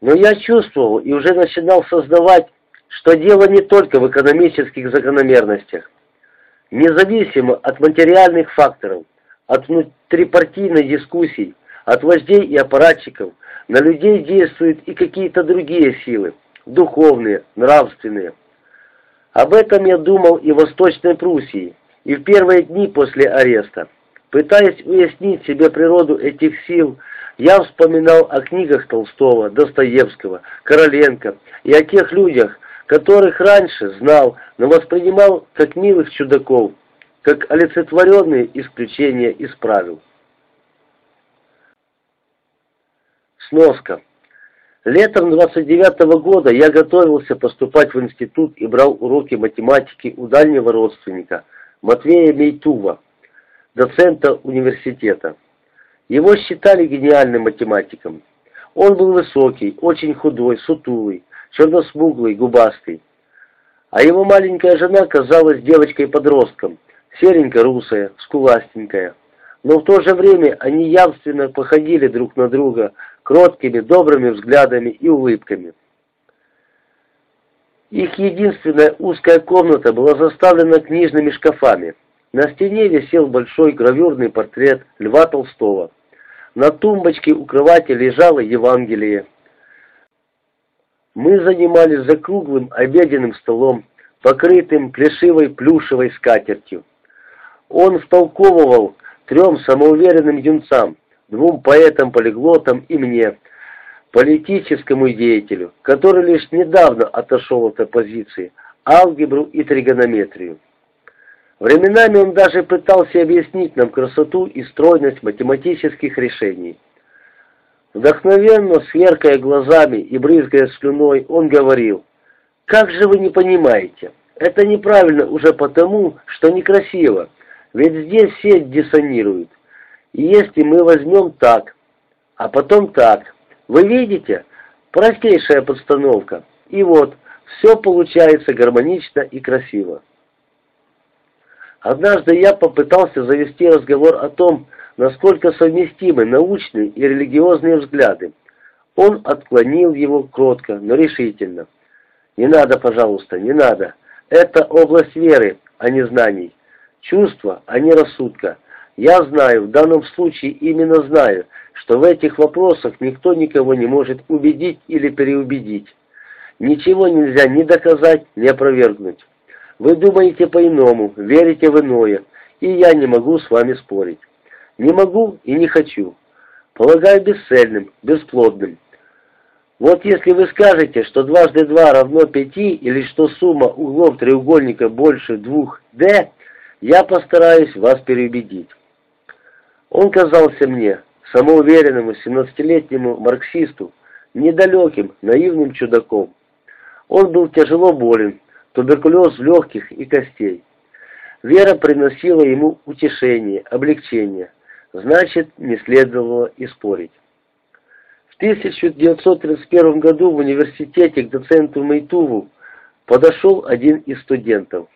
Но я чувствовал и уже начинал создавать, что дело не только в экономических закономерностях. Независимо от материальных факторов, от внутрипартийной дискуссий, от вождей и аппаратчиков, на людей действуют и какие-то другие силы, духовные, нравственные. Об этом я думал и в Восточной Пруссии, и в первые дни после ареста. Пытаясь уяснить себе природу этих сил, я вспоминал о книгах Толстого, Достоевского, Короленко и о тех людях, которых раньше знал, но воспринимал как милых чудаков, как олицетворенные исключения из правил. Сноска. Летом 29 -го года я готовился поступать в институт и брал уроки математики у дальнего родственника, Матвея Мейтува, доцента университета. Его считали гениальным математиком. Он был высокий, очень худой, сутулый, черносмуглый, губастый. А его маленькая жена казалась девочкой-подростком, серенько-русая, скуластенькая. Но в то же время они явственно походили друг на друга кроткими, добрыми взглядами и улыбками. Их единственная узкая комната была заставлена книжными шкафами. На стене висел большой гравюрный портрет Льва Толстого. На тумбочке у кровати лежало Евангелие. Мы занимались за круглым обеденным столом, покрытым плешивой плюшевой скатертью. Он втолковывал трем самоуверенным юнцам, двум поэтам-полиглотам и мне, политическому деятелю, который лишь недавно отошел от оппозиции, алгебру и тригонометрию. Временами он даже пытался объяснить нам красоту и стройность математических решений. Вдохновенно, сверкая глазами и брызгая слюной, он говорил, «Как же вы не понимаете? Это неправильно уже потому, что некрасиво, ведь здесь сеть диссонирует. И если мы возьмем так, а потом так, вы видите, простейшая подстановка, и вот, все получается гармонично и красиво. Однажды я попытался завести разговор о том, насколько совместимы научные и религиозные взгляды. Он отклонил его кротко, но решительно. «Не надо, пожалуйста, не надо. Это область веры, а не знаний. Чувства, а не рассудка. Я знаю, в данном случае именно знаю, что в этих вопросах никто никого не может убедить или переубедить. Ничего нельзя ни доказать, ни опровергнуть. Вы думаете по-иному, верите в иное, и я не могу с вами спорить. Не могу и не хочу. Полагаю бесцельным, бесплодным. Вот если вы скажете, что дважды два равно пяти, или что сумма углов треугольника больше двух d, я постараюсь вас переубедить. Он казался мне, самоуверенному семнадцатилетнему марксисту, недалеким, наивным чудаком. Он был тяжело болен, туберкулез легких и костей. Вера приносила ему утешение, облегчение. Значит, не следовало и спорить. В 1931 году в университете к доценту Майтуву подошел один из студентов.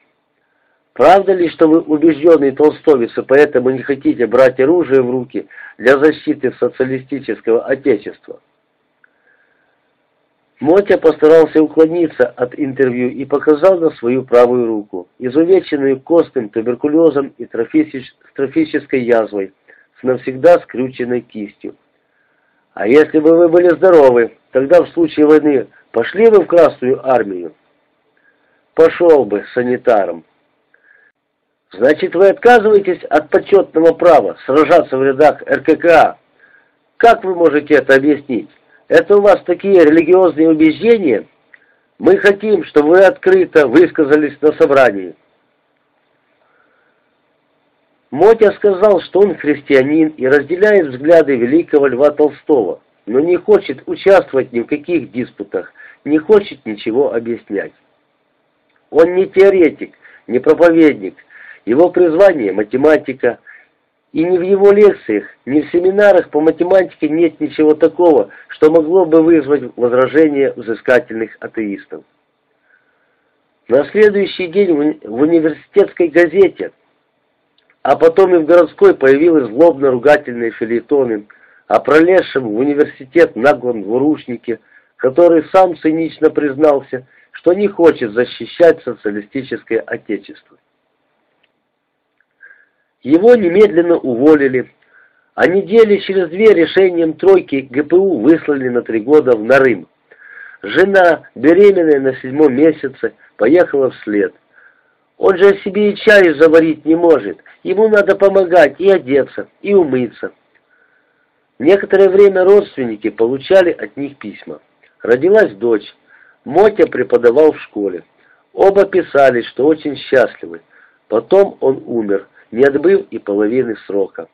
Правда ли, что вы убежденный толстовец, и поэтому не хотите брать оружие в руки для защиты социалистического отечества? Мотя постарался уклониться от интервью и показал на свою правую руку, изувеченную костным туберкулезом и трофической язвой, с навсегда скрюченной кистью. А если бы вы были здоровы, тогда в случае войны пошли бы в Красную армию? Пошел бы санитаром. Значит, вы отказываетесь от почетного права сражаться в рядах РККА. Как вы можете это объяснить? Это у вас такие религиозные убеждения? Мы хотим, чтобы вы открыто высказались на собрании. Мотя сказал, что он христианин и разделяет взгляды великого Льва Толстого, но не хочет участвовать ни в каких диспутах, не хочет ничего объяснять. Он не теоретик, не проповедник, его призвание – математика, и ни в его лекциях, ни в семинарах по математике нет ничего такого, что могло бы вызвать возражение взыскательных атеистов. На следующий день в университетской газете, а потом и в городской появились злобно-ругательные филитоны о пролезшем в университет наглом двурушнике, который сам цинично признался, что не хочет защищать социалистическое отечество. Его немедленно уволили, а недели через две решением тройки ГПУ выслали на три года в Нарым. Жена, беременная на седьмом месяце, поехала вслед. Он же себе и чаю заварить не может. Ему надо помогать и одеться, и умыться. Некоторое время родственники получали от них письма. Родилась дочь. Мотя преподавал в школе. Оба писали, что очень счастливы. Потом он умер, не отбыв и половины срока.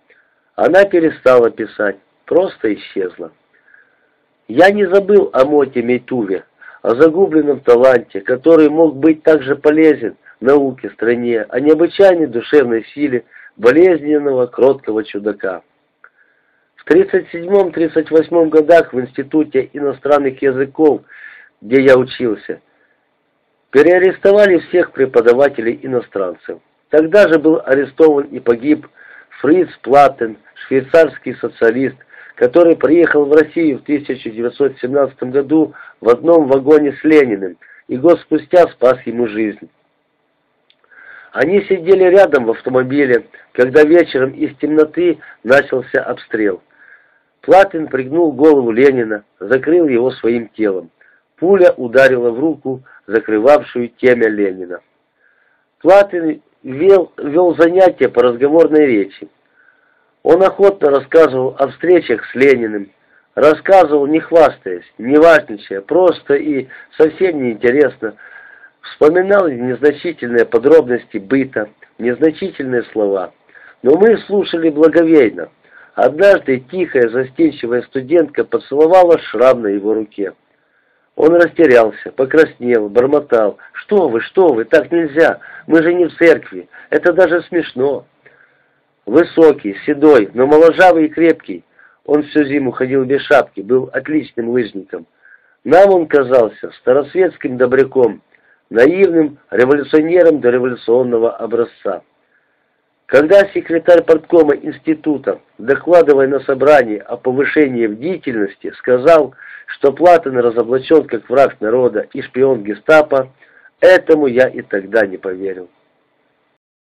Она перестала писать, просто исчезла. Я не забыл о Моте Мейтуве, о загубленном таланте, который мог быть также полезен науке, стране, о необычайной душевной силе болезненного, кроткого чудака. В 1937-1938 годах в Институте иностранных языков, где я учился, переарестовали всех преподавателей иностранцев. Тогда же был арестован и погиб Фриц Платтен, швейцарский социалист, который приехал в Россию в 1917 году в одном вагоне с Лениным и год спустя спас ему жизнь. Они сидели рядом в автомобиле, когда вечером из темноты начался обстрел. Платин пригнул голову Ленина, закрыл его своим телом. Пуля ударила в руку, закрывавшую темя Ленина. Платин вел, вел занятия по разговорной речи. Он охотно рассказывал о встречах с Лениным, рассказывал не хвастаясь, не важничая, просто и совсем неинтересно, вспоминал незначительные подробности быта, незначительные слова. Но мы слушали благовейно. Однажды тихая, застенчивая студентка поцеловала шрам на его руке. Он растерялся, покраснел, бормотал. «Что вы, что вы, так нельзя, мы же не в церкви, это даже смешно». Высокий, седой, но моложавый и крепкий. Он всю зиму ходил без шапки, был отличным лыжником. Нам он казался старосветским добряком, наивным революционером до революционного образца. Когда секретарь парткома института, докладывая на собрании о повышении бдительности, сказал, что Платон разоблачен как враг народа и шпион гестапо, этому я и тогда не поверил.